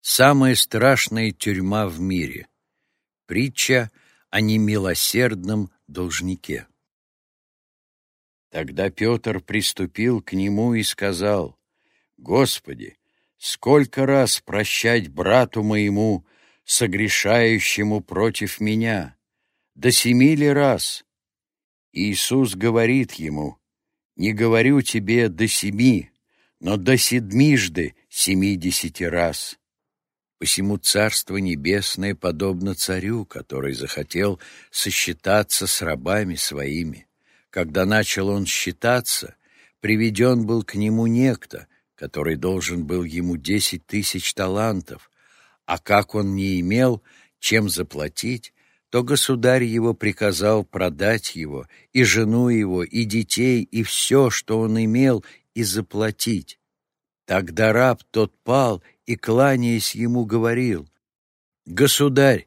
Самая страшная тюрьма в мире. Притча о немилосердном должнике. Тогда Петр приступил к нему и сказал, «Господи, сколько раз прощать брату моему, согрешающему против меня? До семи ли раз?» Иисус говорит ему, «Не говорю тебе до семи, но до седмижды семидесяти раз». Посему Царство Небесное подобно царю, который захотел сосчитаться с рабами своими. Когда начал он считаться, приведен был к нему некто, который должен был ему десять тысяч талантов, а как он не имел, чем заплатить, то государь его приказал продать его, и жену его, и детей, и все, что он имел, и заплатить. Тогда раб тот пал и, кланяясь ему, говорил, «Государь,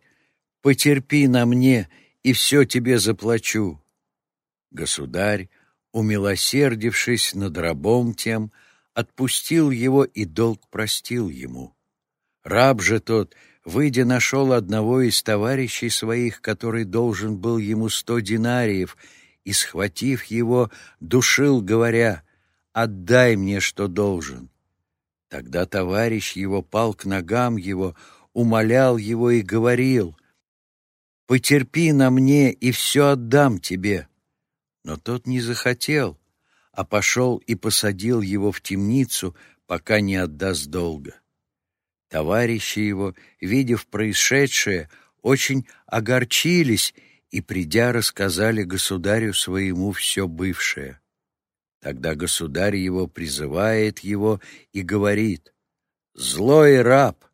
потерпи на мне, и все тебе заплачу». Государь, умилосердившись над рабом тем, отпустил его и долг простил ему. Раб же тот, выйдя, нашел одного из товарищей своих, который должен был ему сто динариев, и, схватив его, душил, говоря, «Отдай мне, что должен». Тогда товарищ его пал к ногам его, умолял его и говорил, «Потерпи на мне, и все отдам тебе». Но тот не захотел, а пошел и посадил его в темницу, пока не отдаст долга. Товарищи его, видев происшедшее, очень огорчились и, придя, рассказали государю своему все бывшее. Тогда государь его призывает его и говорит, «Злой раб,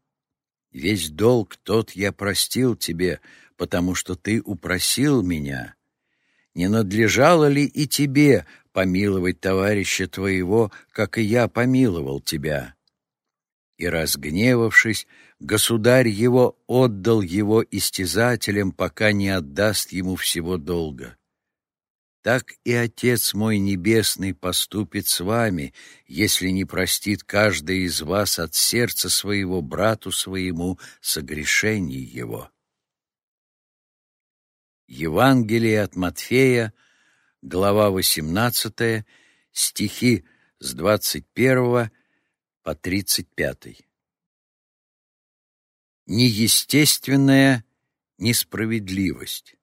весь долг тот я простил тебе, потому что ты упросил меня. Не надлежало ли и тебе помиловать товарища твоего, как и я помиловал тебя?» И, разгневавшись, государь его отдал его истязателям, пока не отдаст ему всего долга так и Отец мой Небесный поступит с вами, если не простит каждый из вас от сердца своего брату своему согрешений его. Евангелие от Матфея, глава 18, стихи с 21 по 35. Неестественная несправедливость.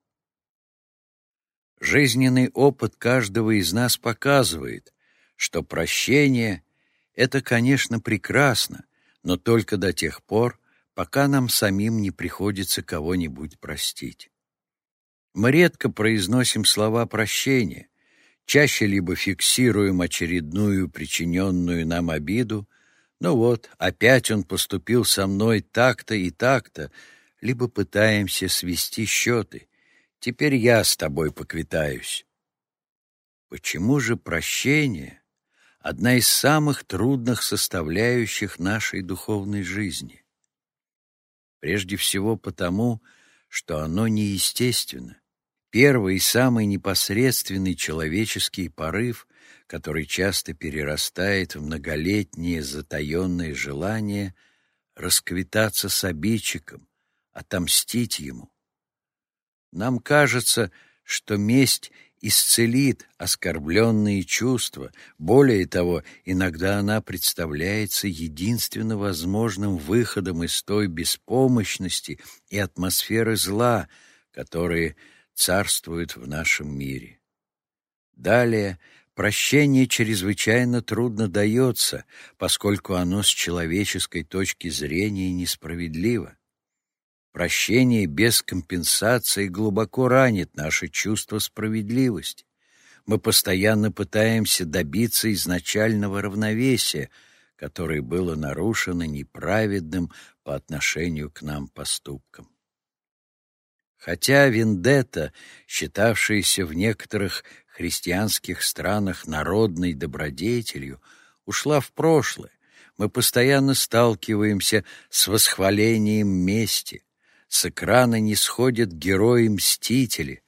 Жизненный опыт каждого из нас показывает, что прощение — это, конечно, прекрасно, но только до тех пор, пока нам самим не приходится кого-нибудь простить. Мы редко произносим слова прощения, чаще либо фиксируем очередную причиненную нам обиду, ну вот, опять он поступил со мной так-то и так-то, либо пытаемся свести счеты — Теперь я с тобой поквитаюсь. Почему же прощение — одна из самых трудных составляющих нашей духовной жизни? Прежде всего потому, что оно неестественно. Первый и самый непосредственный человеческий порыв, который часто перерастает в многолетнее затаенное желание расквитаться с обидчиком, отомстить ему. Нам кажется, что месть исцелит оскорбленные чувства. Более того, иногда она представляется единственно возможным выходом из той беспомощности и атмосферы зла, которые царствуют в нашем мире. Далее, прощение чрезвычайно трудно дается, поскольку оно с человеческой точки зрения несправедливо. Прощение без компенсации глубоко ранит наше чувство справедливости. Мы постоянно пытаемся добиться изначального равновесия, которое было нарушено неправедным по отношению к нам поступком. Хотя вендетта, считавшаяся в некоторых христианских странах народной добродетелью, ушла в прошлое, мы постоянно сталкиваемся с восхвалением мести, с экрана не сходят герои-мстители.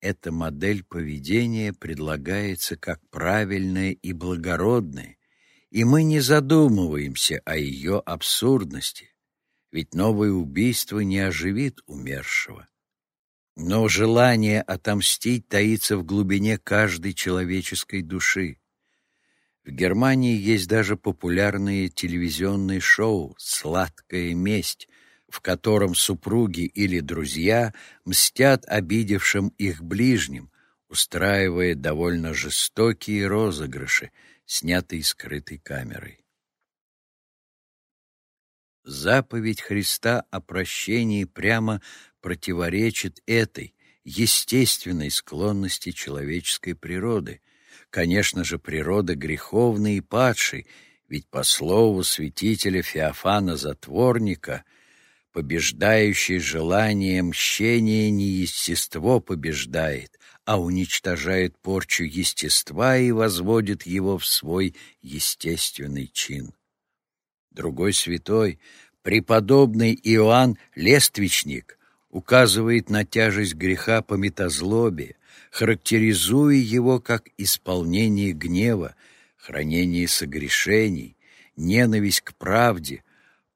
Эта модель поведения предлагается как правильная и благородная, и мы не задумываемся о ее абсурдности. ведь новое убийство не оживит умершего. Но желание отомстить таится в глубине каждой человеческой души. В Германии есть даже популярные телевизионные шоу «Сладкая месть», в котором супруги или друзья мстят обидевшим их ближним, устраивая довольно жестокие розыгрыши, снятые скрытой камерой. Заповедь Христа о прощении прямо противоречит этой естественной склонности человеческой природы, конечно же, природы греховной и падшей, ведь по слову святителя Феофана Затворника, побеждающий желание мщения не естество побеждает, а уничтожает порчу естества и возводит его в свой естественный чин. Другой святой, преподобный Иоанн Лествичник, указывает на тяжесть греха по метазлобе, характеризуя его как исполнение гнева, хранение согрешений, ненависть к правде,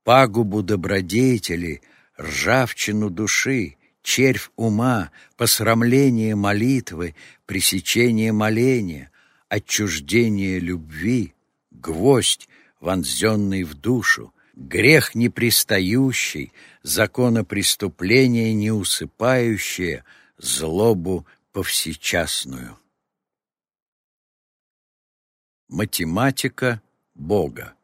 пагубу добродетели, ржавчину души, червь ума, посрамление молитвы, пресечение моления, отчуждение любви, гвоздь, вонзенный в душу, грех непристающий, законопреступление неусыпающее, злобу повсечасную. Математика Бога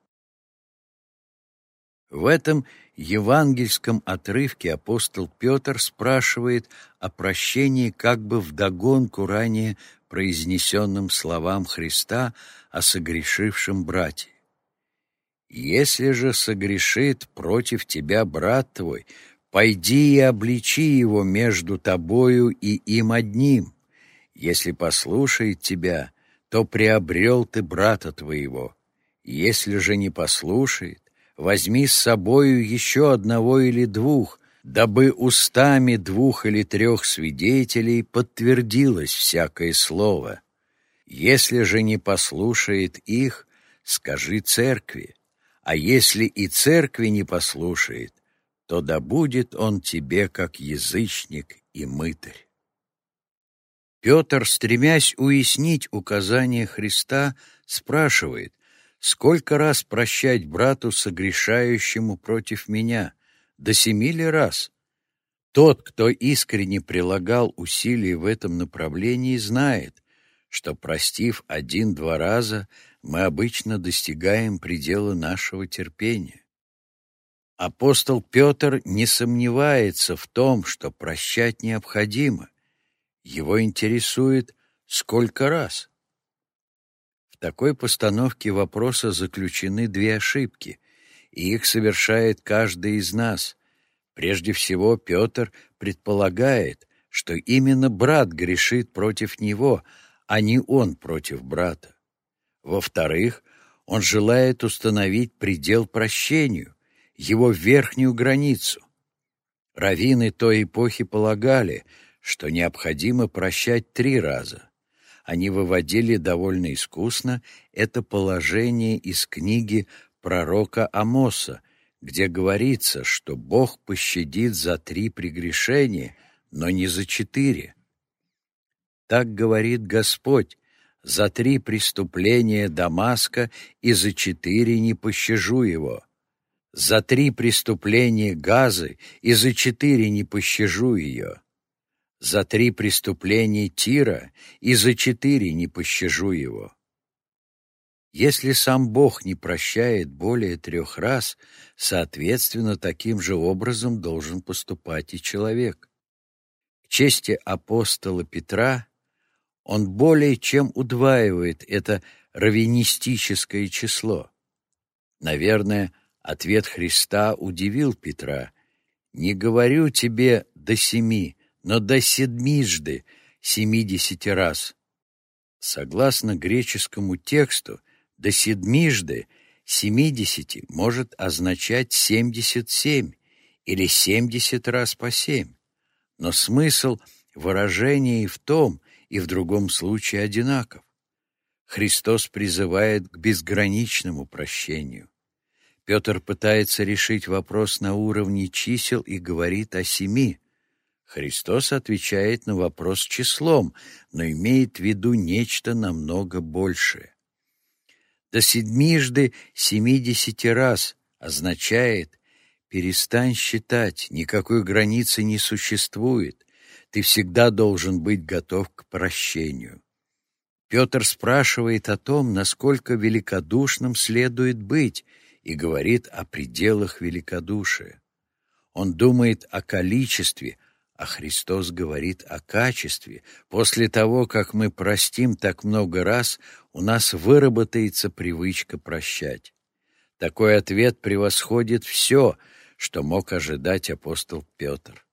В этом евангельском отрывке апостол Петр спрашивает о прощении как бы вдогонку ранее произнесенным словам Христа о согрешившем брате. Если же согрешит против тебя брат твой, пойди и обличи его между тобою и им одним. Если послушает тебя, то приобрел ты брата твоего. Если же не послушает, возьми с собою еще одного или двух, дабы устами двух или трех свидетелей подтвердилось всякое слово. Если же не послушает их, скажи церкви, а если и церкви не послушает, то да будет он тебе как язычник и мытарь. Петр, стремясь уяснить указания Христа, спрашивает, сколько раз прощать брату, согрешающему против меня? До семи ли раз? Тот, кто искренне прилагал усилия в этом направлении, знает, что, простив один-два раза, мы обычно достигаем предела нашего терпения. Апостол Петр не сомневается в том, что прощать необходимо. Его интересует, сколько раз. Такой постановке вопроса заключены две ошибки, и их совершает каждый из нас. Прежде всего, Петр предполагает, что именно брат грешит против него, а не он против брата. Во-вторых, он желает установить предел прощению, его верхнюю границу. Равины той эпохи полагали, что необходимо прощать три раза. Они выводили довольно искусно это положение из книги пророка Амоса, где говорится, что Бог пощадит за три прегрешения, но не за четыре. Так говорит Господь, за три преступления Дамаска и за четыре не пощажу его. За три преступления Газы и за четыре не пощажу ее. За три преступления Тира и за четыре не пощажу его. Если сам Бог не прощает более трех раз, соответственно, таким же образом должен поступать и человек. К чести апостола Петра он более чем удваивает это раввинистическое число. Наверное, ответ Христа удивил Петра. «Не говорю тебе до семи, но до седмижды, семидесяти раз». Согласно греческому тексту, до седмижды семидесяти может означать семьдесят семь или семьдесят раз по семь. Но смысл выражения и в том, и в другом случае одинаков. Христос призывает к безграничному прощению. Петр пытается решить вопрос на уровне чисел и говорит о семи. Христос отвечает на вопрос числом, но имеет в виду нечто намного большее. До седьмижды семидесяти раз означает «перестань считать, никакой границы не существует, ты всегда должен быть готов к прощению». Петр спрашивает о том, насколько великодушным следует быть, и говорит о пределах великодушия. Он думает о количестве, а Христос говорит о качестве. После того, как мы простим так много раз, у нас выработается привычка прощать. Такой ответ превосходит все, что мог ожидать апостол Петр.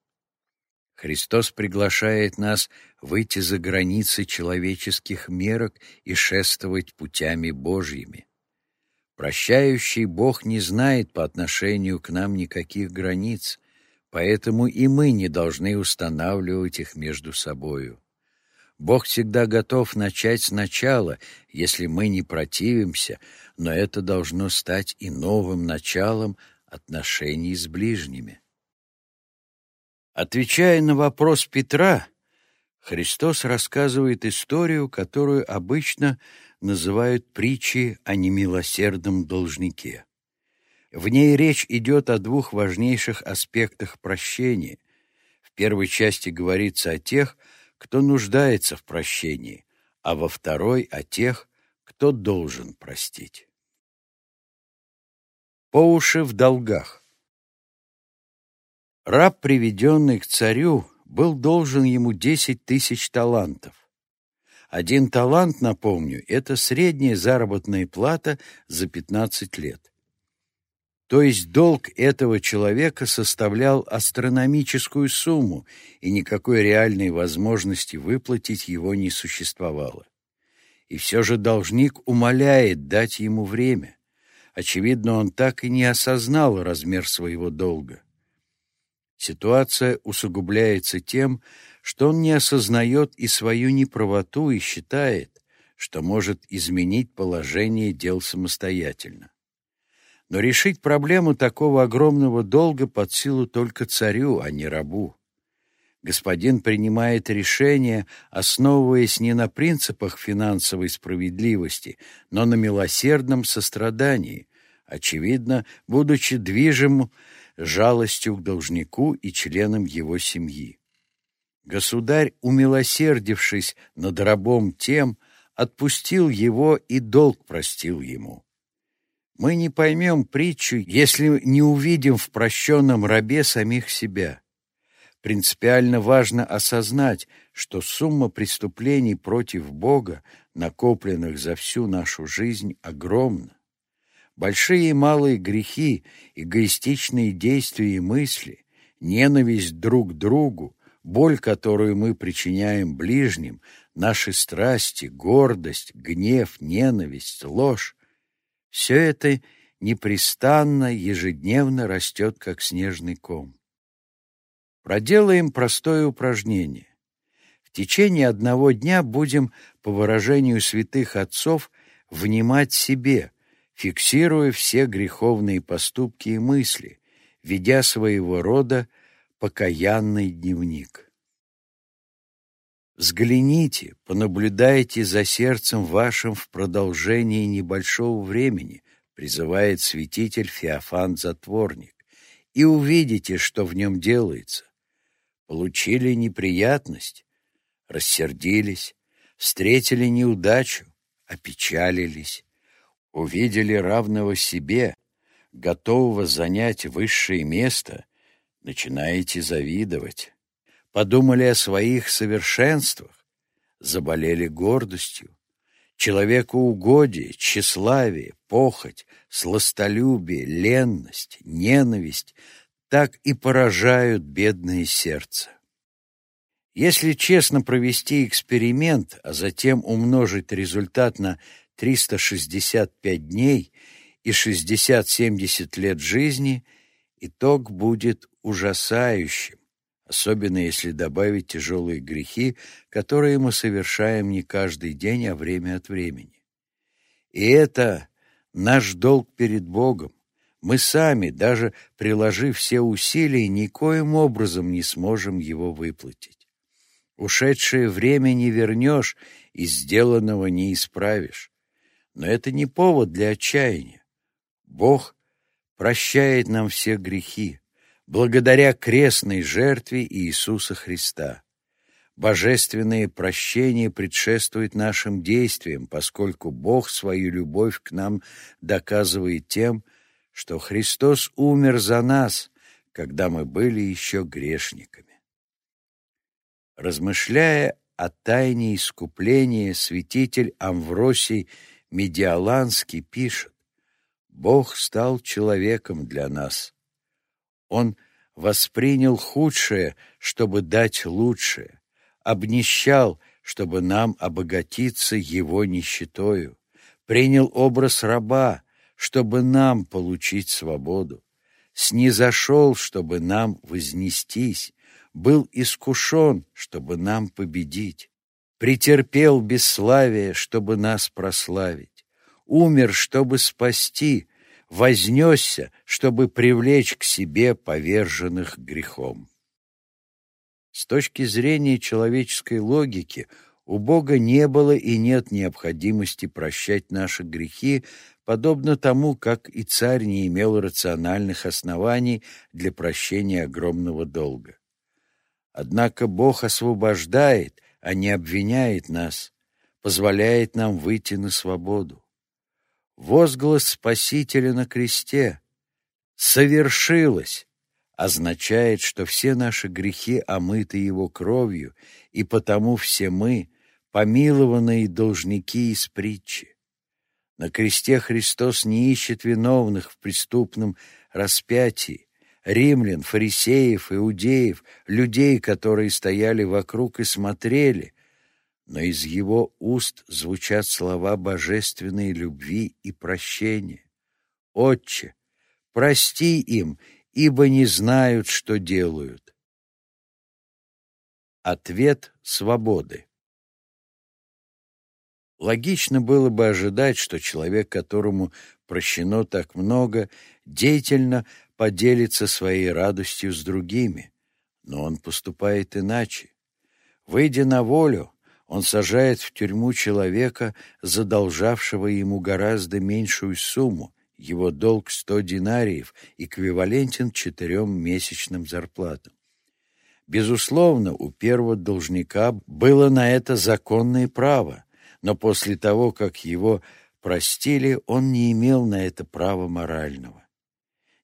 Христос приглашает нас выйти за границы человеческих мерок и шествовать путями Божьими. Прощающий Бог не знает по отношению к нам никаких границ, поэтому и мы не должны устанавливать их между собою. Бог всегда готов начать сначала, если мы не противимся, но это должно стать и новым началом отношений с ближними. Отвечая на вопрос Петра, Христос рассказывает историю, которую обычно называют притчи о немилосердном должнике. В ней речь идет о двух важнейших аспектах прощения. В первой части говорится о тех, кто нуждается в прощении, а во второй — о тех, кто должен простить. По уши в долгах. Раб, приведенный к царю, был должен ему десять тысяч талантов. Один талант, напомню, это средняя заработная плата за 15 лет. То есть долг этого человека составлял астрономическую сумму, и никакой реальной возможности выплатить его не существовало. И все же должник умоляет дать ему время. Очевидно, он так и не осознал размер своего долга. Ситуация усугубляется тем, что он не осознает и свою неправоту и считает, что может изменить положение дел самостоятельно. Но решить проблему такого огромного долга под силу только царю, а не рабу. Господин принимает решение, основываясь не на принципах финансовой справедливости, но на милосердном сострадании, очевидно, будучи движим жалостью к должнику и членам его семьи. Государь, умилосердившись над рабом тем, отпустил его и долг простил ему. Мы не поймем притчу, если не увидим в прощенном рабе самих себя. Принципиально важно осознать, что сумма преступлений против Бога, накопленных за всю нашу жизнь, огромна. Большие и малые грехи, эгоистичные действия и мысли, ненависть друг к другу, боль, которую мы причиняем ближним, наши страсти, гордость, гнев, ненависть, ложь — все это непрестанно, ежедневно растет, как снежный ком. Проделаем простое упражнение. В течение одного дня будем, по выражению святых отцов, внимать себе, фиксируя все греховные поступки и мысли, ведя своего рода покаянный дневник. Взгляните, понаблюдайте за сердцем вашим в продолжении небольшого времени, призывает святитель Феофан Затворник, и увидите, что в нем делается. Получили неприятность, рассердились, встретили неудачу, опечалились, увидели равного себе, готового занять высшее место — начинаете завидовать. Подумали о своих совершенствах, заболели гордостью. Человекоугодие, тщеславие, похоть, сластолюбие, ленность, ненависть так и поражают бедное сердце. Если честно провести эксперимент, а затем умножить результат на 365 дней и 60-70 лет жизни – итог будет ужасающим, особенно если добавить тяжелые грехи, которые мы совершаем не каждый день, а время от времени. И это наш долг перед Богом, Мы сами, даже приложив все усилия, никоим образом не сможем его выплатить. Ушедшее время не вернешь и сделанного не исправишь. Но это не повод для отчаяния. Бог прощает нам все грехи благодаря крестной жертве Иисуса Христа. Божественное прощение предшествует нашим действиям, поскольку Бог свою любовь к нам доказывает тем, что Христос умер за нас, когда мы были еще грешниками. Размышляя о тайне искупления, святитель Амвросий Медиаланский пишет, «Бог стал человеком для нас. Он воспринял худшее, чтобы дать лучшее обнищал, чтобы нам обогатиться его нищетою, принял образ раба, чтобы нам получить свободу, снизошел, чтобы нам вознестись, был искушен, чтобы нам победить, претерпел бесславие, чтобы нас прославить, умер, чтобы спасти, вознесся, чтобы привлечь к себе поверженных грехом. С точки зрения человеческой логики у Бога не было и нет необходимости прощать наши грехи, подобно тому, как и царь не имел рациональных оснований для прощения огромного долга. Однако Бог освобождает, а не обвиняет нас, позволяет нам выйти на свободу. Возглас Спасителя на кресте «Совершилось!» означает, что все наши грехи омыты Его кровью, и потому все мы — помилованные должники из притчи. На кресте Христос не ищет виновных в преступном распятии, римлян, фарисеев, иудеев, людей, которые стояли вокруг и смотрели, но из его уст звучат слова божественной любви и прощения. «Отче, прости им, ибо не знают, что делают. Ответ свободы. Логично было бы ожидать, что человек, которому прощено так много, деятельно поделится своей радостью с другими, но он поступает иначе. Выйдя на волю, он сажает в тюрьму человека, задолжавшего ему гораздо меньшую сумму, его долг 100 динариев эквивалентен четырем месячным зарплатам. Безусловно, у первого должника было на это законное право, но после того, как его простили, он не имел на это права морального.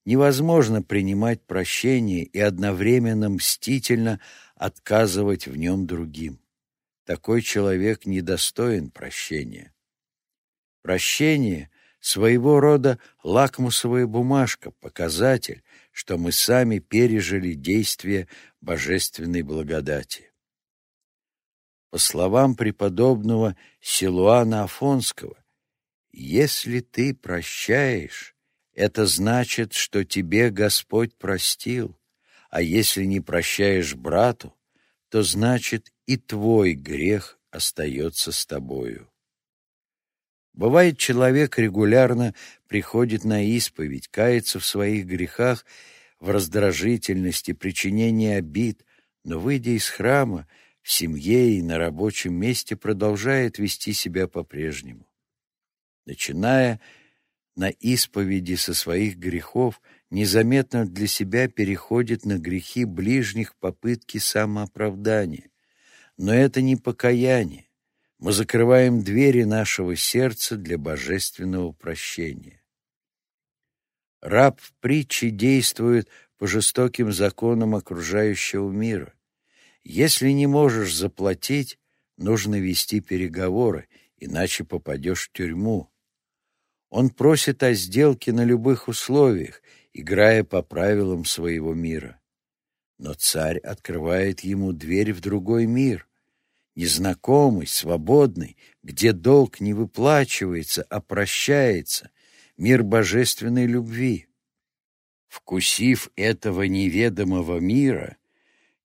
Невозможно принимать прощение и одновременно мстительно отказывать в нем другим. Такой человек недостоин прощения. Прощение своего рода лакмусовая бумажка, показатель, что мы сами пережили действие божественной благодати. По словам преподобного Силуана Афонского, «Если ты прощаешь, это значит, что тебе Господь простил, а если не прощаешь брату, то значит и твой грех остается с тобою». Бывает, человек регулярно приходит на исповедь, кается в своих грехах, в раздражительности, причинении обид, но, выйдя из храма, в семье и на рабочем месте продолжает вести себя по-прежнему. Начиная на исповеди со своих грехов, незаметно для себя переходит на грехи ближних попытки самооправдания. Но это не покаяние, мы закрываем двери нашего сердца для божественного прощения. Раб в притче действует по жестоким законам окружающего мира. Если не можешь заплатить, нужно вести переговоры, иначе попадешь в тюрьму. Он просит о сделке на любых условиях, играя по правилам своего мира. Но царь открывает ему дверь в другой мир — незнакомый, свободный, где долг не выплачивается, а прощается, мир божественной любви. Вкусив этого неведомого мира,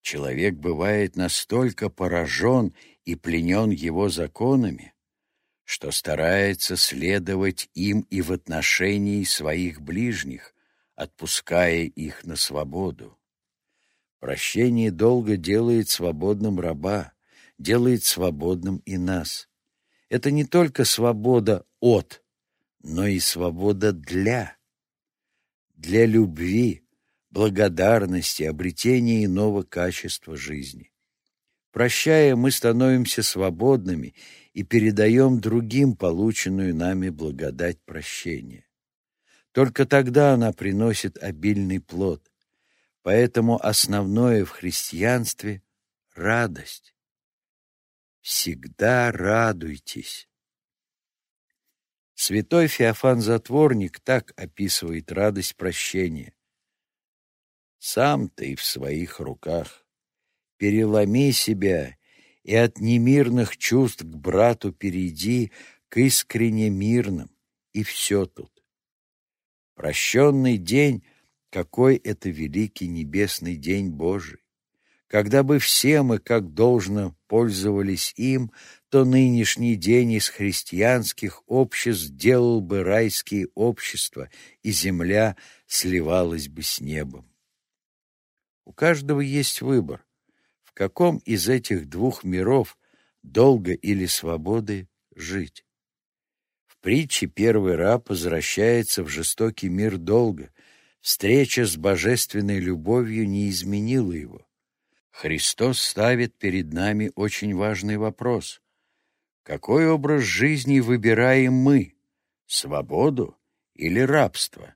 человек бывает настолько поражен и пленен его законами, что старается следовать им и в отношении своих ближних, отпуская их на свободу. Прощение долго делает свободным раба, делает свободным и нас. Это не только свобода от, но и свобода для. Для любви, благодарности, обретения иного качества жизни. Прощая, мы становимся свободными и передаем другим полученную нами благодать прощения. Только тогда она приносит обильный плод. Поэтому основное в христианстве — радость. Всегда радуйтесь. Святой Феофан Затворник так описывает радость прощения. «Сам ты в своих руках. Переломи себя и от немирных чувств к брату перейди к искренне мирным, и все тут. Прощенный день, какой это великий небесный день Божий. Когда бы все мы, как должно, пользовались им, то нынешний день из христианских обществ сделал бы райские общества, и земля сливалась бы с небом. У каждого есть выбор, в каком из этих двух миров, долго или свободы, жить. В притче первый раб возвращается в жестокий мир долго. Встреча с божественной любовью не изменила его. Христос ставит перед нами очень важный вопрос. Какой образ жизни выбираем мы? Свободу или рабство?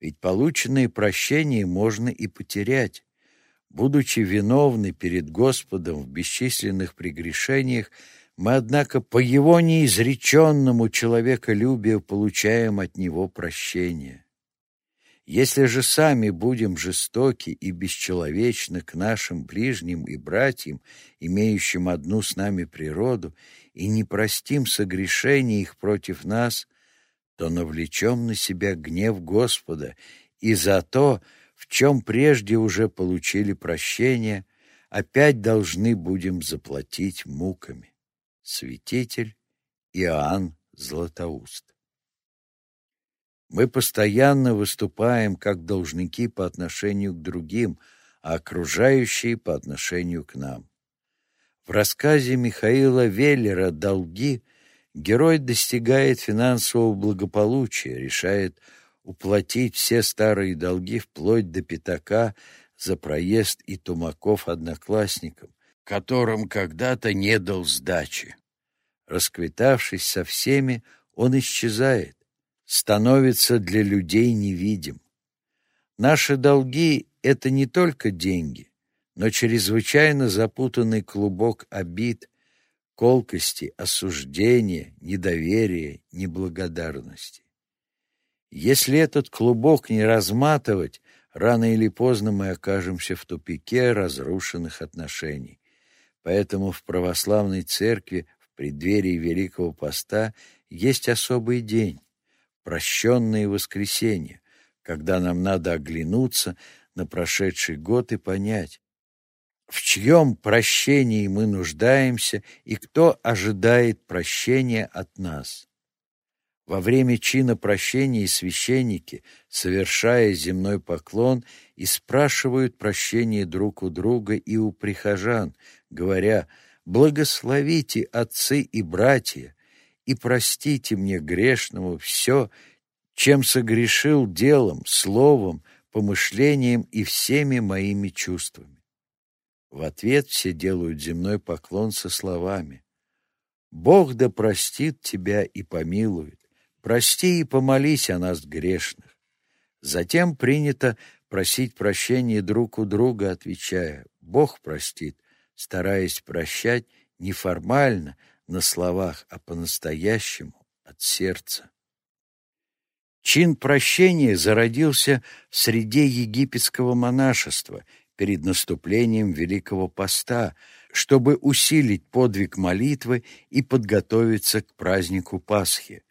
Ведь полученное прощение можно и потерять. Будучи виновны перед Господом в бесчисленных прегрешениях, мы, однако, по его неизреченному человеколюбию получаем от него прощение. Если же сами будем жестоки и бесчеловечны к нашим ближним и братьям, имеющим одну с нами природу, и не простим согрешений их против нас, то навлечем на себя гнев Господа, и за то, в чем прежде уже получили прощение, опять должны будем заплатить муками. Святитель Иоанн Златоуст. Мы постоянно выступаем как должники по отношению к другим, а окружающие по отношению к нам. В рассказе Михаила Веллера «Долги» герой достигает финансового благополучия, решает уплатить все старые долги вплоть до пятака за проезд и тумаков одноклассникам, которым когда-то не дал сдачи. Расквитавшись со всеми, он исчезает, становится для людей невидим. Наши долги — это не только деньги, но чрезвычайно запутанный клубок обид, колкости, осуждения, недоверия, неблагодарности. Если этот клубок не разматывать, рано или поздно мы окажемся в тупике разрушенных отношений. Поэтому в православной церкви в преддверии Великого Поста есть особый день — прощенное воскресенье, когда нам надо оглянуться на прошедший год и понять, в чьем прощении мы нуждаемся и кто ожидает прощения от нас. Во время чина прощения священники, совершая земной поклон, и спрашивают прощения друг у друга и у прихожан, говоря «Благословите отцы и братья, и простите мне грешному все, чем согрешил делом, словом, помышлением и всеми моими чувствами». В ответ все делают земной поклон со словами «Бог да простит тебя и помилует, прости и помолись о нас грешных». Затем принято просить прощения друг у друга, отвечая «Бог простит», стараясь прощать не формально, на словах, а по-настоящему, от сердца. Чин прощения зародился в среде египетского монашества перед наступлением Великого Поста, чтобы усилить подвиг молитвы и подготовиться к празднику Пасхи.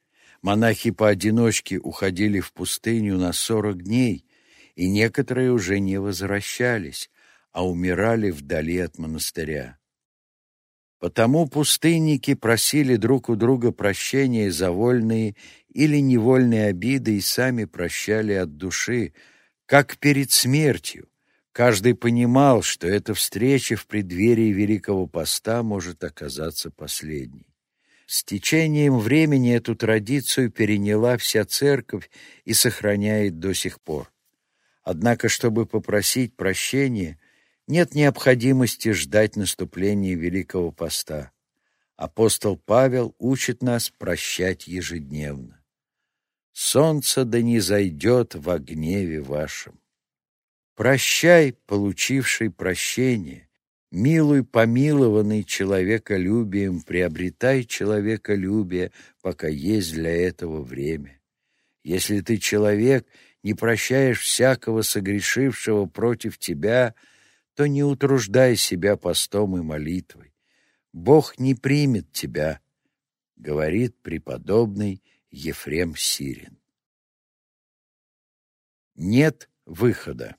Монахи поодиночке уходили в пустыню на сорок дней, и некоторые уже не возвращались, а умирали вдали от монастыря. Потому пустынники просили друг у друга прощения за вольные или невольные обиды и сами прощали от души, как перед смертью. Каждый понимал, что эта встреча в преддверии Великого Поста может оказаться последней. С течением времени эту традицию переняла вся церковь и сохраняет до сих пор. Однако, чтобы попросить прощения, нет необходимости ждать наступления Великого Поста. Апостол Павел учит нас прощать ежедневно. «Солнце да не зайдет во гневе вашем». Прощай, получивший прощение, милуй помилованный человеколюбием, приобретай человеколюбие, пока есть для этого время. Если ты человек, не прощаешь всякого согрешившего против тебя — то не утруждай себя постом и молитвой. Бог не примет тебя, говорит преподобный Ефрем Сирин. Нет выхода.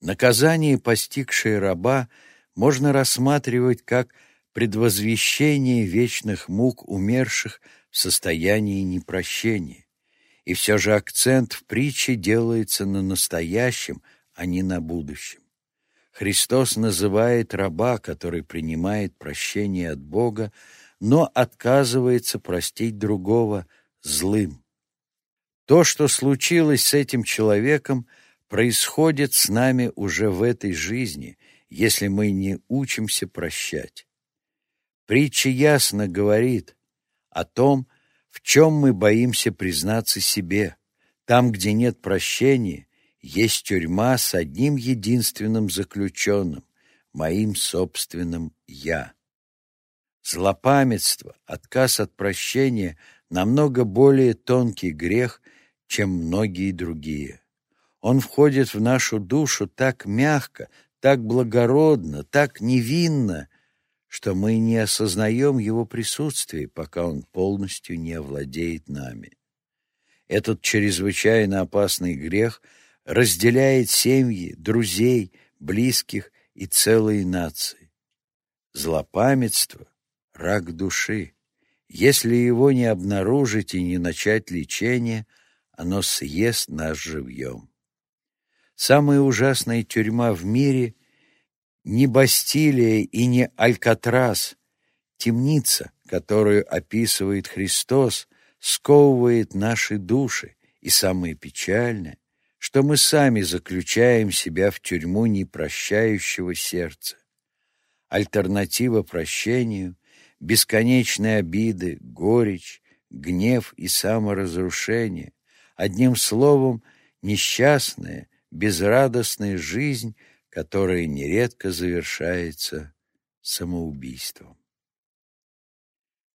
Наказание, постигшее раба, можно рассматривать как предвозвещение вечных мук умерших в состоянии непрощения. И все же акцент в притче делается на настоящем – а не на будущем. Христос называет раба, который принимает прощение от Бога, но отказывается простить другого злым. То, что случилось с этим человеком, происходит с нами уже в этой жизни, если мы не учимся прощать. Притча ясно говорит о том, в чем мы боимся признаться себе. Там, где нет прощения, есть тюрьма с одним единственным заключенным, моим собственным «я». Злопамятство, отказ от прощения намного более тонкий грех, чем многие другие. Он входит в нашу душу так мягко, так благородно, так невинно, что мы не осознаем его присутствие, пока он полностью не овладеет нами. Этот чрезвычайно опасный грех — разделяет семьи, друзей, близких и целые нации. Злопамятство — рак души. Если его не обнаружить и не начать лечение, оно съест нас живьем. Самая ужасная тюрьма в мире — не Бастилия и не Алькатрас, темница, которую описывает Христос, сковывает наши души, и самое печальное, что мы сами заключаем себя в тюрьму непрощающего сердца. Альтернатива прощению — бесконечные обиды, горечь, гнев и саморазрушение. Одним словом, несчастная, безрадостная жизнь, которая нередко завершается самоубийством.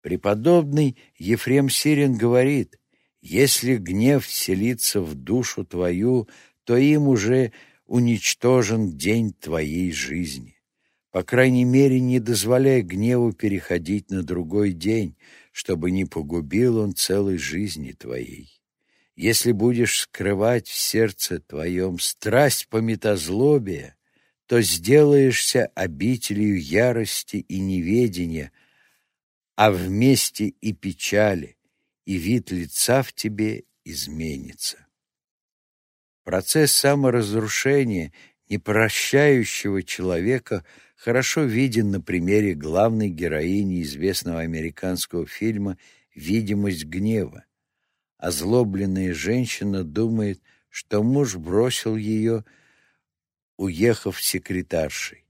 Преподобный Ефрем Сирин говорит — если гнев селится в душу твою, то им уже уничтожен день твоей жизни. По крайней мере, не дозволяй гневу переходить на другой день, чтобы не погубил он целой жизни твоей. Если будешь скрывать в сердце твоем страсть по метазлобия, то сделаешься обителью ярости и неведения, а вместе и печали, и вид лица в тебе изменится. Процесс саморазрушения непрощающего человека хорошо виден на примере главной героини известного американского фильма «Видимость гнева». Озлобленная женщина думает, что муж бросил ее, уехав секретаршей.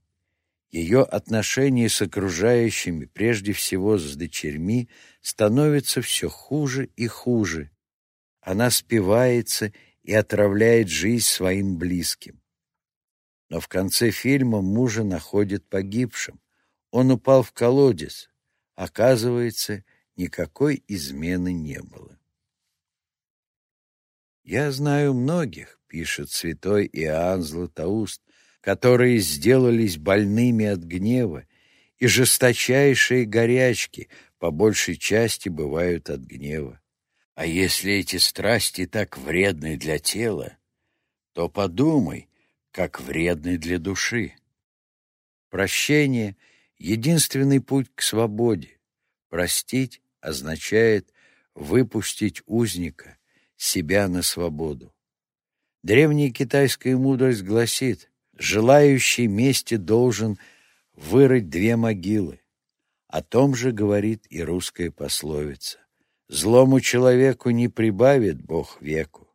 Ее отношения с окружающими, прежде всего с дочерьми, становятся все хуже и хуже. Она спивается и отравляет жизнь своим близким. Но в конце фильма мужа находят погибшим. Он упал в колодец. Оказывается, никакой измены не было. «Я знаю многих», — пишет святой Иоанн Златоуст, которые сделались больными от гнева, и жесточайшие горячки по большей части бывают от гнева. А если эти страсти так вредны для тела, то подумай, как вредны для души. Прощение Единственный путь к свободе. Простить означает выпустить узника, себя на свободу. Древняя китайская мудрость гласит, желающий мести должен вырыть две могилы. О том же говорит и русская пословица. Злому человеку не прибавит Бог веку.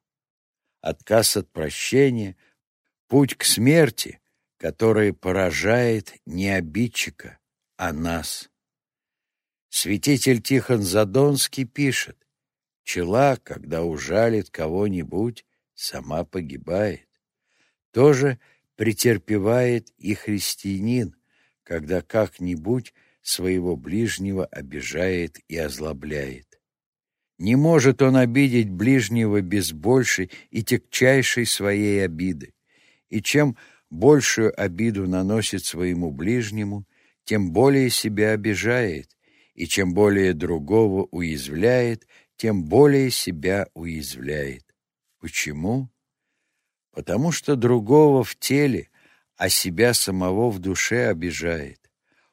Отказ от прощения — путь к смерти, который поражает не обидчика, а нас. Святитель Тихон Задонский пишет, «Пчела, когда ужалит кого-нибудь, сама погибает. Тоже претерпевает и христианин, когда как-нибудь своего ближнего обижает и озлобляет. Не может он обидеть ближнего без большей и тягчайшей своей обиды. И чем большую обиду наносит своему ближнему, тем более себя обижает, и чем более другого уязвляет, тем более себя уязвляет. Почему? Потому что другого в теле, а себя самого в душе обижает.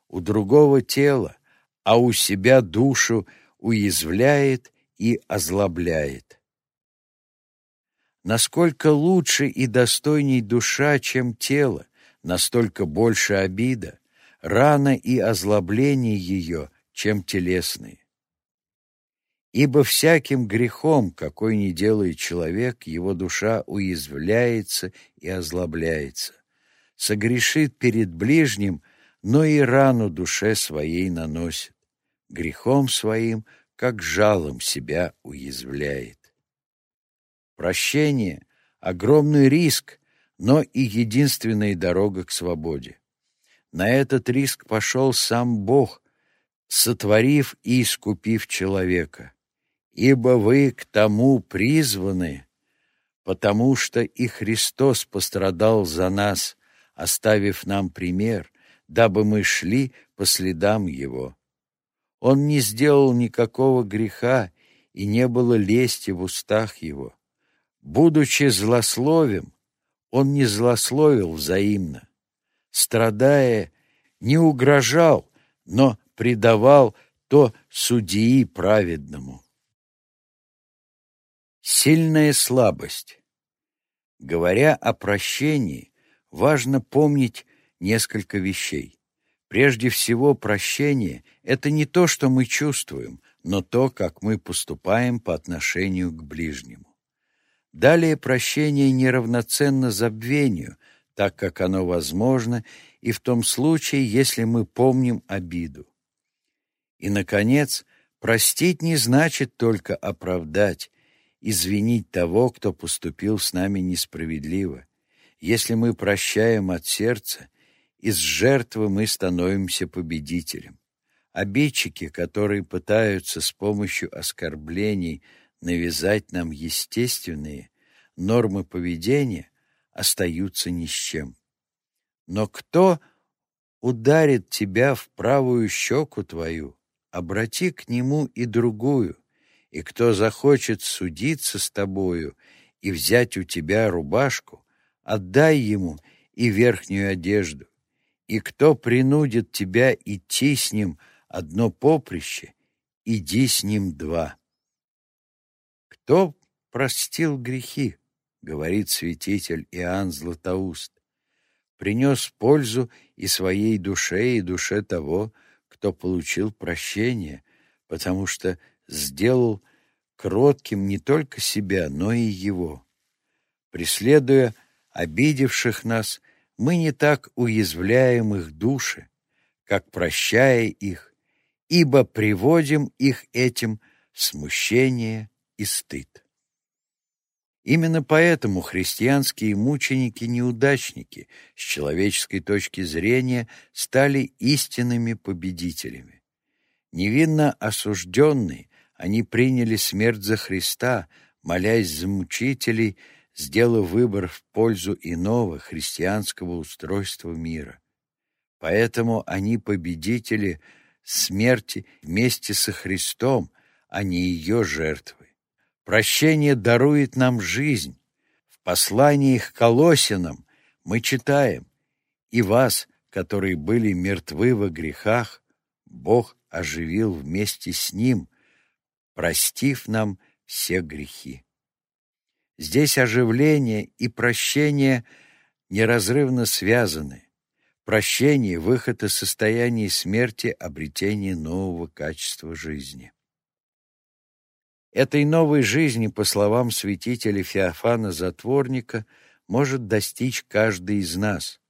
У другого тело, а у себя душу уязвляет и озлобляет. Насколько лучше и достойней душа, чем тело, настолько больше обида, рана и озлобление ее, чем телесные. Ибо всяким грехом, какой не делает человек, его душа уязвляется и озлобляется, согрешит перед ближним, но и рану душе своей наносит, грехом своим – как жалом себя уязвляет. Прощение — огромный риск, но и единственная дорога к свободе. На этот риск пошел сам Бог, сотворив и искупив человека. Ибо вы к тому призваны, потому что и Христос пострадал за нас, оставив нам пример, дабы мы шли по следам Его. Он не сделал никакого греха, и не было лести в устах его. Будучи злословим, он не злословил взаимно. Страдая, не угрожал, но предавал то судьи праведному. Сильная слабость. Говоря о прощении, важно помнить несколько вещей. Прежде всего, прощение — это не то, что мы чувствуем, но то, как мы поступаем по отношению к ближнему. Далее, прощение неравноценно забвению, так как оно возможно и в том случае, если мы помним обиду. И, наконец, простить не значит только оправдать, извинить того, кто поступил с нами несправедливо. Если мы прощаем от сердца — из жертвы мы становимся победителем. Обидчики, которые пытаются с помощью оскорблений навязать нам естественные нормы поведения, остаются ни с чем. Но кто ударит тебя в правую щеку твою, обрати к нему и другую, и кто захочет судиться с тобою и взять у тебя рубашку, отдай ему и верхнюю одежду, и кто принудит тебя идти с ним одно поприще, иди с ним два. Кто простил грехи, говорит святитель Иоанн Златоуст, принес пользу и своей душе, и душе того, кто получил прощение, потому что сделал кротким не только себя, но и его. Преследуя обидевших нас, мы не так уязвляем их души, как прощая их, ибо приводим их этим в смущение и стыд. Именно поэтому христианские мученики-неудачники с человеческой точки зрения стали истинными победителями. Невинно осужденные, они приняли смерть за Христа, молясь за мучителей, сделав выбор в пользу иного христианского устройства мира. Поэтому они победители смерти вместе со Христом, а не ее жертвы. Прощение дарует нам жизнь. В послании к Колосинам мы читаем «И вас, которые были мертвы во грехах, Бог оживил вместе с Ним, простив нам все грехи. Здесь оживление и прощение неразрывно связаны. Прощение — выход из состояния смерти, обретение нового качества жизни. Этой новой жизни, по словам святителя Феофана Затворника, может достичь каждый из нас.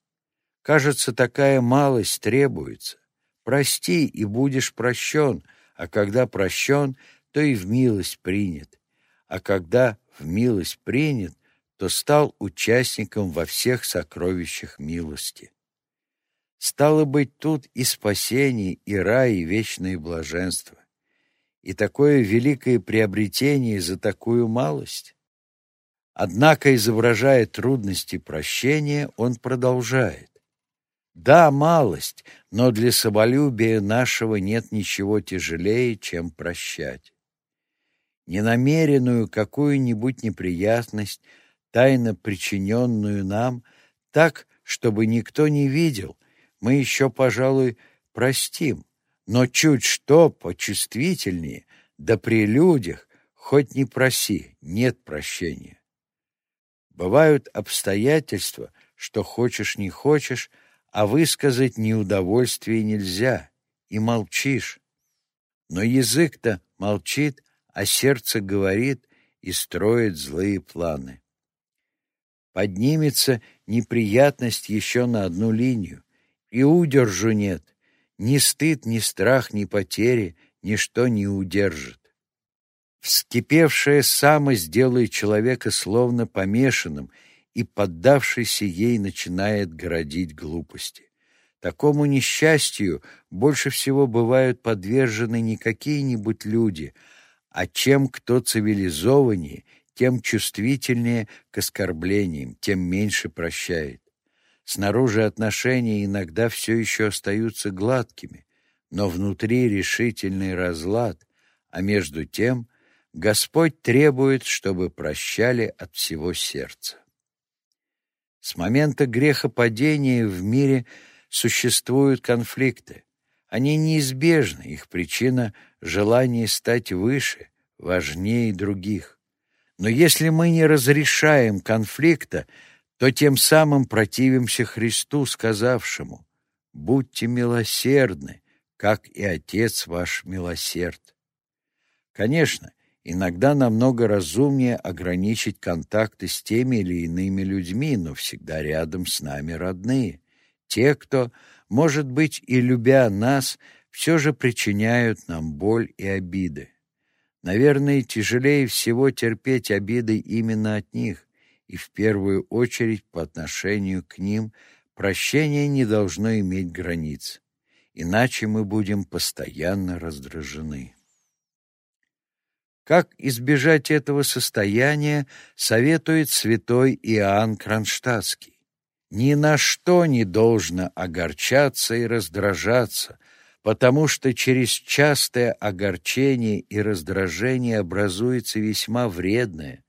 Кажется, такая малость требуется. Прости, и будешь прощен, а когда прощен, то и в милость принят. А когда в милость принят, то стал участником во всех сокровищах милости. Стало быть, тут и спасение, и рай, и вечное блаженство. И такое великое приобретение за такую малость. Однако, изображая трудности прощения, он продолжает. Да, малость, но для соболюбия нашего нет ничего тяжелее, чем прощать. Ненамеренную какую-нибудь неприятность, тайно причиненную нам, так, чтобы никто не видел, мы еще, пожалуй, простим, но чуть что почувствительнее, да при людях, хоть не проси, нет прощения. Бывают обстоятельства, что хочешь не хочешь, а высказать неудовольствие нельзя, и молчишь. Но язык-то молчит, а сердце говорит и строит злые планы. Поднимется неприятность еще на одну линию, и удержу нет. Ни стыд, ни страх, ни потери ничто не удержит. Вскипевшая самость делает человека словно помешанным, и, поддавшийся ей, начинает городить глупости. Такому несчастью больше всего бывают подвержены не какие-нибудь люди, а чем кто цивилизованнее, тем чувствительнее к оскорблениям, тем меньше прощает. Снаружи отношения иногда все еще остаются гладкими, но внутри решительный разлад, а между тем Господь требует, чтобы прощали от всего сердца. С момента грехопадения в мире существуют конфликты. Они неизбежны, их причина — желание стать выше, важнее других. Но если мы не разрешаем конфликта, то тем самым противимся Христу, сказавшему «Будьте милосердны, как и Отец ваш милосерд». Конечно, иногда намного разумнее ограничить контакты с теми или иными людьми, но всегда рядом с нами родные, те, кто, может быть, и любя нас, все же причиняют нам боль и обиды. Наверное, тяжелее всего терпеть обиды именно от них, и в первую очередь по отношению к ним прощение не должно иметь границ, иначе мы будем постоянно раздражены. Как избежать этого состояния, советует святой Иоанн Кронштадтский. Ни на что не должно огорчаться и раздражаться, потому что через частое огорчение и раздражение образуется весьма вредное,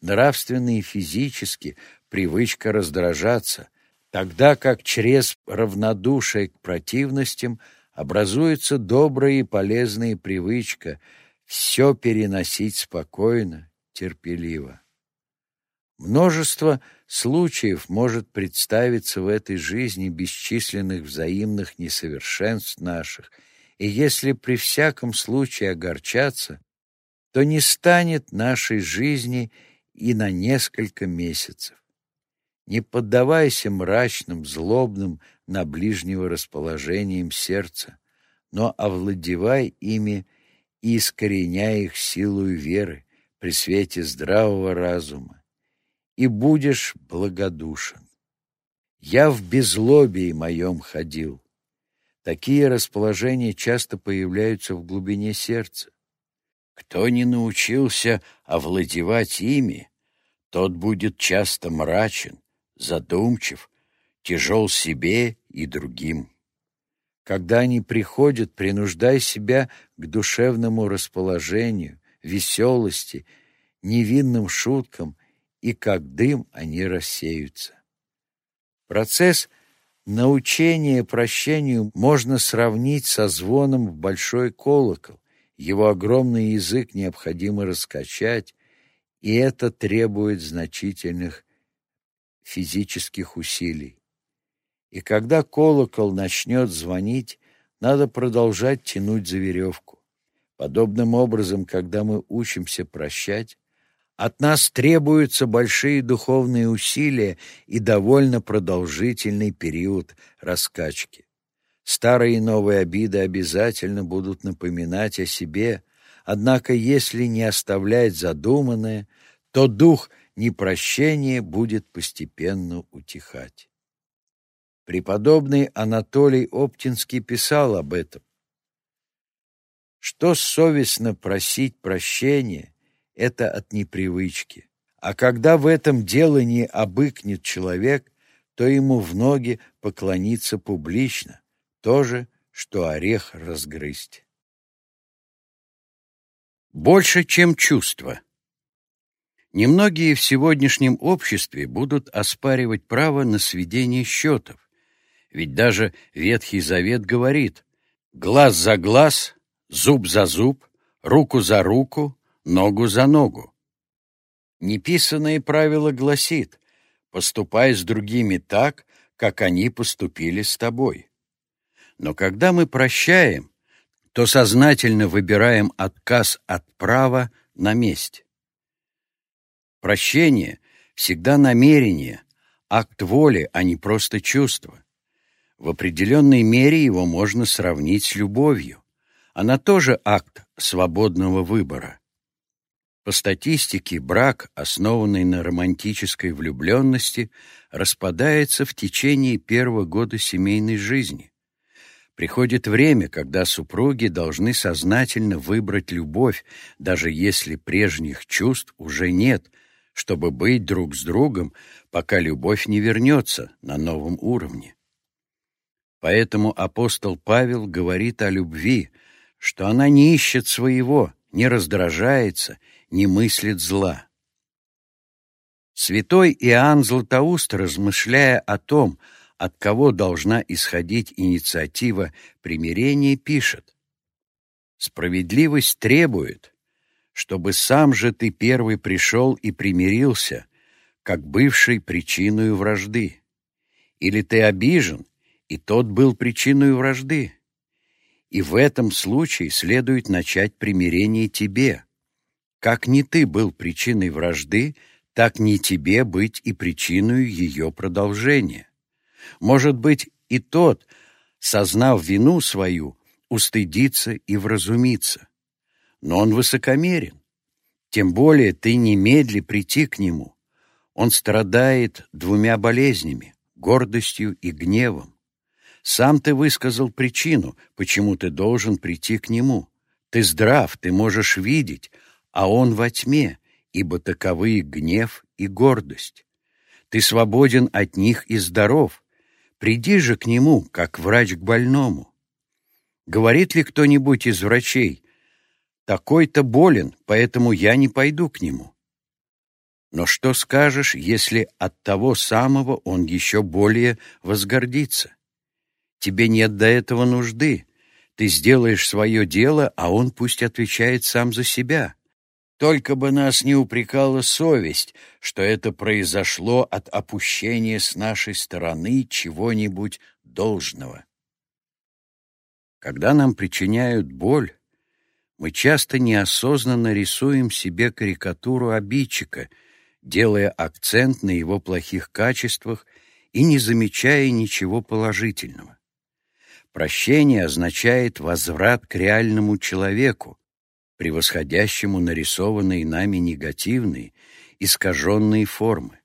нравственно и физически привычка раздражаться, тогда как через равнодушие к противностям образуется добрая и полезная привычка все переносить спокойно, терпеливо. Множество случаев может представиться в этой жизни бесчисленных взаимных несовершенств наших, и если при всяком случае огорчаться, то не станет нашей жизни и на несколько месяцев. Не поддавайся мрачным, злобным на ближнего расположением сердца, но овладевай ими и искореняя их силою веры при свете здравого разума, и будешь благодушен. Я в безлобии моем ходил. Такие расположения часто появляются в глубине сердца. Кто не научился овладевать ими, тот будет часто мрачен, задумчив, тяжел себе и другим. Когда они приходят, принуждай себя к душевному расположению, веселости, невинным шуткам, и как дым они рассеются. Процесс Научение прощению можно сравнить со звоном в большой колокол. Его огромный язык необходимо раскачать, и это требует значительных физических усилий. И когда колокол начнет звонить, надо продолжать тянуть за веревку. Подобным образом, когда мы учимся прощать, от нас требуются большие духовные усилия и довольно продолжительный период раскачки. Старые и новые обиды обязательно будут напоминать о себе, однако если не оставлять задуманное, то дух непрощения будет постепенно утихать. Преподобный Анатолий Оптинский писал об этом. Что совестно просить прощения, это от непривычки. А когда в этом делании обыкнет человек, то ему в ноги поклониться публично, то же, что орех разгрызть. Больше, чем чувство. Немногие в сегодняшнем обществе будут оспаривать право на сведение счетов, ведь даже Ветхий Завет говорит «глаз за глаз, зуб за зуб, руку за руку, ногу за ногу». Неписанное правило гласит «поступай с другими так, как они поступили с тобой». Но когда мы прощаем, то сознательно выбираем отказ от права на месть. Прощение всегда намерение, акт воли, а не просто чувство. В определенной мере его можно сравнить с любовью. Она тоже акт свободного выбора. По статистике, брак, основанный на романтической влюбленности, распадается в течение первого года семейной жизни. Приходит время, когда супруги должны сознательно выбрать любовь, даже если прежних чувств уже нет, чтобы быть друг с другом, пока любовь не вернется на новом уровне. Поэтому апостол Павел говорит о любви, что она не ищет своего, не раздражается, не мыслит зла. Святой Иоанн Златоуст, размышляя о том, от кого должна исходить инициатива примирения, пишет «Справедливость требует, чтобы сам же ты первый пришел и примирился, как бывший причиной вражды. Или ты обижен, и тот был причиной вражды. И в этом случае следует начать примирение тебе. Как не ты был причиной вражды, так не тебе быть и причиной ее продолжения. Может быть, и тот, сознав вину свою, устыдится и вразумится. Но он высокомерен. Тем более ты немедли прийти к нему. Он страдает двумя болезнями — гордостью и гневом. Сам ты высказал причину, почему ты должен прийти к нему. Ты здрав, ты можешь видеть, а он во тьме, ибо таковы гнев и гордость. Ты свободен от них и здоров. Приди же к нему, как врач к больному. Говорит ли кто-нибудь из врачей, «Такой-то болен, поэтому я не пойду к нему»? Но что скажешь, если от того самого он еще более возгордится? Тебе нет до этого нужды. Ты сделаешь свое дело, а он пусть отвечает сам за себя. Только бы нас не упрекала совесть, что это произошло от опущения с нашей стороны чего-нибудь должного. Когда нам причиняют боль, мы часто неосознанно рисуем себе карикатуру обидчика, делая акцент на его плохих качествах и не замечая ничего положительного. Прощение означает возврат к реальному человеку, превосходящему нарисованные нами негативные, искаженные формы.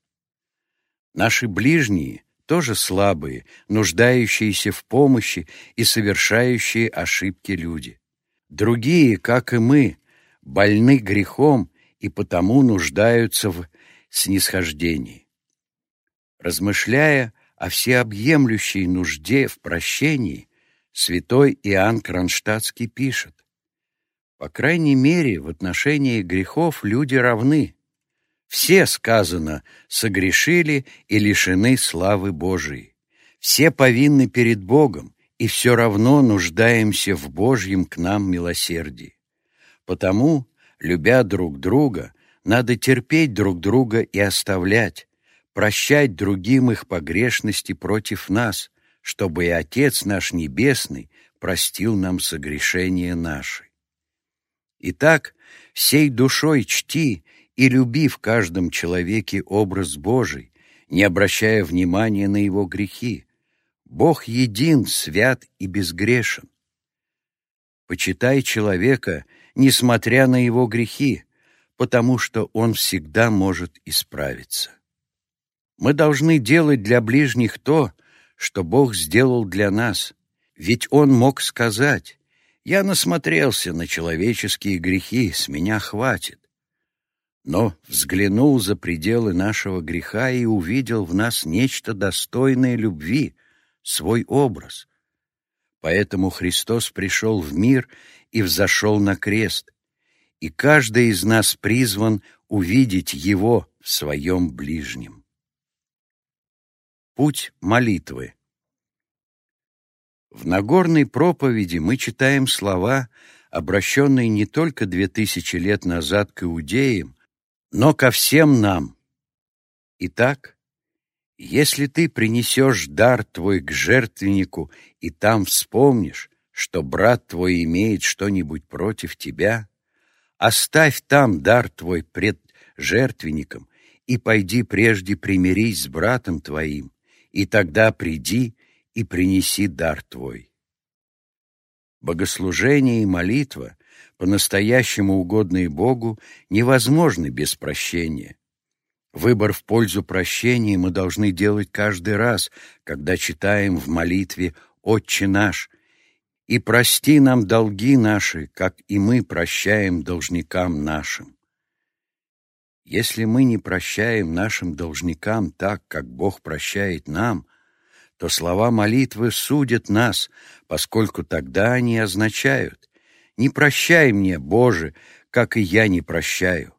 Наши ближние тоже слабые, нуждающиеся в помощи и совершающие ошибки люди. Другие, как и мы, больны грехом и потому нуждаются в снисхождении. Размышляя о всеобъемлющей нужде в прощении, Святой Иоанн Кронштадтский пишет, «По крайней мере, в отношении грехов люди равны. Все, сказано, согрешили и лишены славы Божией. Все повинны перед Богом, и все равно нуждаемся в Божьем к нам милосердии. Потому, любя друг друга, надо терпеть друг друга и оставлять, прощать другим их погрешности против нас, чтобы и Отец наш Небесный простил нам согрешения наши. Итак, всей душой чти и люби в каждом человеке образ Божий, не обращая внимания на его грехи. Бог един, свят и безгрешен. Почитай человека, несмотря на его грехи, потому что он всегда может исправиться. Мы должны делать для ближних то, что Бог сделал для нас, ведь Он мог сказать, «Я насмотрелся на человеческие грехи, с меня хватит но взглянул за пределы нашего греха и увидел в нас нечто достойное любви, свой образ. Поэтому Христос пришел в мир и взошел на крест, и каждый из нас призван увидеть Его в своем ближнем. Путь молитвы В Нагорной проповеди мы читаем слова, обращенные не только две тысячи лет назад к иудеям, но ко всем нам. Итак, если ты принесешь дар твой к жертвеннику и там вспомнишь, что брат твой имеет что-нибудь против тебя, оставь там дар твой пред жертвенником и пойди прежде примирись с братом твоим, и тогда приди и принеси дар твой. Богослужение и молитва по-настоящему угодные Богу, невозможны без прощения. Выбор в пользу прощения мы должны делать каждый раз, когда читаем в молитве «Отче наш», и прости нам долги наши, как и мы прощаем должникам нашим. Если мы не прощаем нашим должникам так, как Бог прощает нам, то слова молитвы судят нас, поскольку тогда они означают не прощай мне, Боже, как и я не прощаю.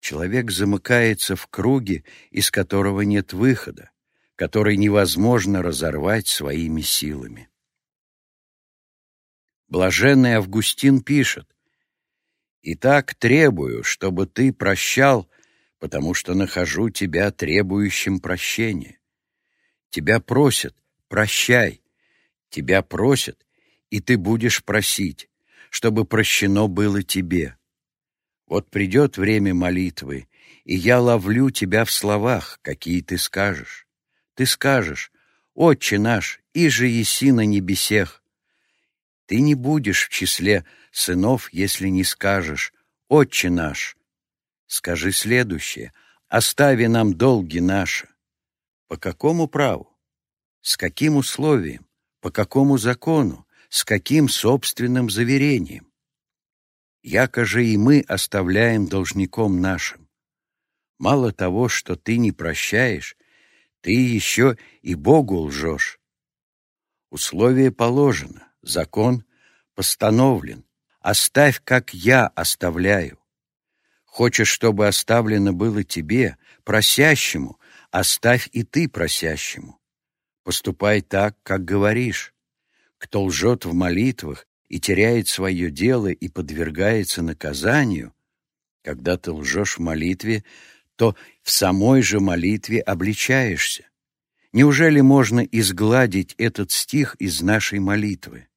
Человек замыкается в круге, из которого нет выхода, который невозможно разорвать своими силами. Блаженный Августин пишет, «Итак требую, чтобы ты прощал, потому что нахожу тебя требующим прощения. Тебя просят, прощай, тебя просят, и ты будешь просить чтобы прощено было тебе. Вот придет время молитвы, и я ловлю тебя в словах, какие ты скажешь. Ты скажешь, «Отче наш, и же еси на небесех». Ты не будешь в числе сынов, если не скажешь, «Отче наш». Скажи следующее, «Остави нам долги наши». По какому праву? С каким условием? По какому закону? с каким собственным заверением. Яко же и мы оставляем должником нашим. Мало того, что ты не прощаешь, ты еще и Богу лжешь. Условие положено, закон постановлен. Оставь, как я оставляю. Хочешь, чтобы оставлено было тебе, просящему, оставь и ты просящему. Поступай так, как говоришь. Кто лжет в молитвах и теряет свое дело и подвергается наказанию, когда ты лжешь в молитве, то в самой же молитве обличаешься. Неужели можно изгладить этот стих из нашей молитвы?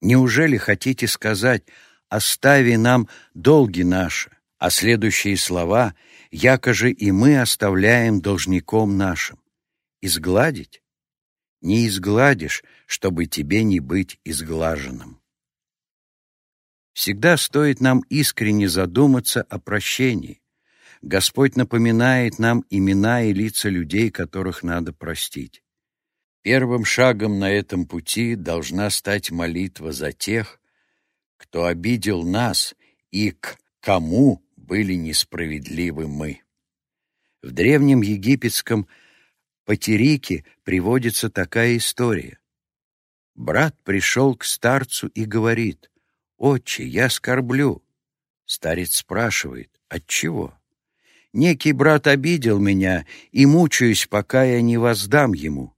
Неужели хотите сказать «остави нам долги наши», а следующие слова «якоже и мы оставляем должником нашим»? Изгладить? не изгладишь, чтобы тебе не быть изглаженным. Всегда стоит нам искренне задуматься о прощении. Господь напоминает нам имена и лица людей, которых надо простить. Первым шагом на этом пути должна стать молитва за тех, кто обидел нас и к кому были несправедливы мы. В древнем египетском по Терике приводится такая история. Брат пришел к старцу и говорит, «Отче, я скорблю». Старец спрашивает, «Отчего?» «Некий брат обидел меня, и мучаюсь, пока я не воздам ему».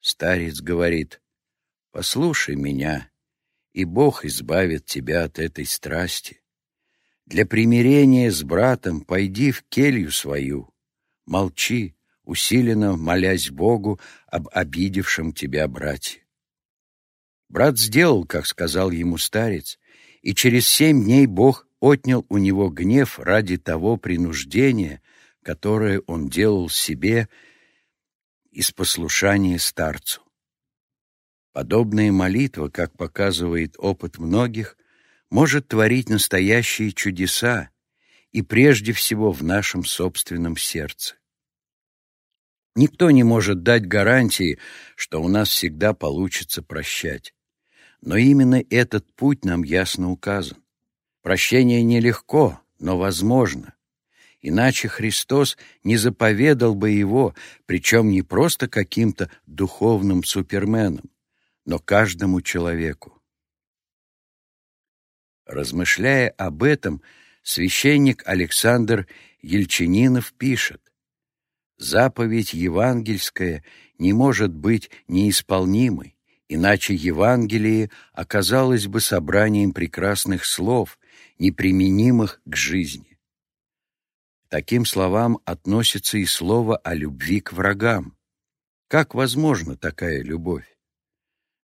Старец говорит, «Послушай меня, и Бог избавит тебя от этой страсти. Для примирения с братом пойди в келью свою, молчи, усиленно молясь Богу об обидевшем тебя брате. Брат сделал, как сказал ему старец, и через семь дней Бог отнял у него гнев ради того принуждения, которое он делал себе из послушания старцу. Подобная молитва, как показывает опыт многих, может творить настоящие чудеса и прежде всего в нашем собственном сердце. Никто не может дать гарантии, что у нас всегда получится прощать. Но именно этот путь нам ясно указан. Прощение нелегко, но возможно. Иначе Христос не заповедал бы его, причем не просто каким-то духовным суперменом, но каждому человеку. Размышляя об этом, священник Александр Ельчининов пишет, «Заповедь евангельская не может быть неисполнимой, иначе Евангелие оказалось бы собранием прекрасных слов, неприменимых к жизни. таким словам относится и слово о любви к врагам. Как возможна такая любовь?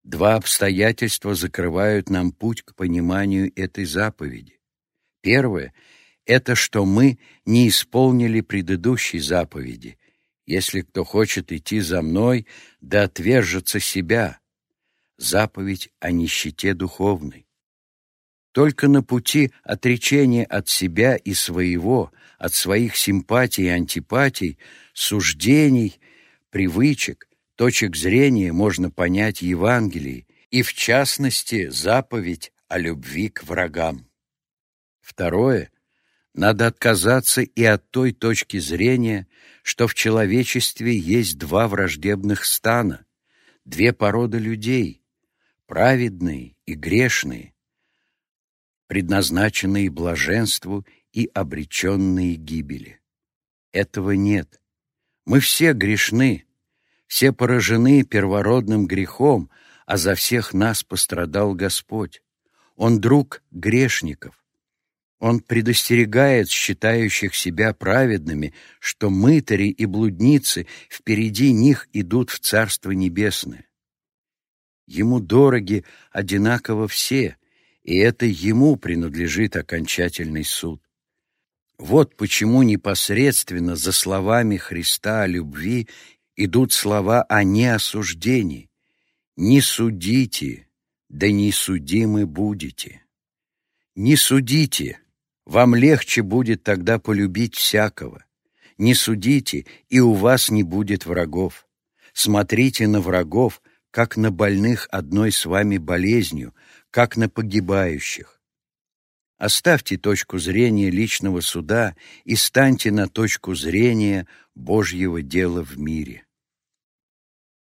Два обстоятельства закрывают нам путь к пониманию этой заповеди. Первое — это что мы не исполнили предыдущей заповеди. Если кто хочет идти за мной, да отвержется себя. Заповедь о нищете духовной. Только на пути отречения от себя и своего, от своих симпатий и антипатий, суждений, привычек — точек зрения можно понять Евангелие и, в частности, заповедь о любви к врагам. Второе. Надо отказаться и от той точки зрения, что в человечестве есть два враждебных стана, две породы людей, праведные и грешные, предназначенные блаженству и обреченные гибели. Этого нет. Мы все грешны, все поражены первородным грехом, а за всех нас пострадал Господь. Он друг грешников. Он предостерегает считающих себя праведными, что мытари и блудницы впереди них идут в Царство Небесное. Ему дороги одинаково все, и это ему принадлежит окончательный суд. Вот почему непосредственно за словами Христа о любви идут слова о неосуждении. «Не судите, да не судимы будете». «Не судите, вам легче будет тогда полюбить всякого. Не судите, и у вас не будет врагов. Смотрите на врагов, как на больных одной с вами болезнью, как на погибающих. Оставьте точку зрения личного суда и станьте на точку зрения Божьего дела в мире.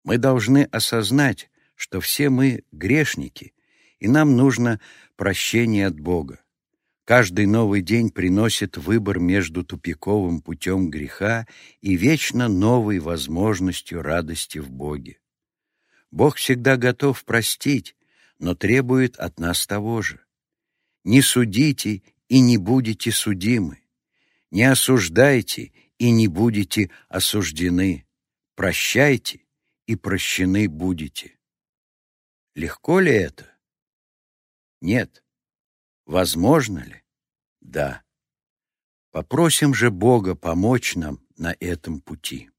Мы должны осознать, что все мы грешники, и нам нужно прощение от Бога. Каждый новый день приносит выбор между тупиковым путем греха и вечно новой возможностью радости в Боге. Бог всегда готов простить, но требует от нас того же. Не судите и не будете судимы. Не осуждайте и не будете осуждены. Прощайте и прощены будете. Легко ли это? Нет. Возможно ли? Да. Попросим же Бога помочь нам на этом пути.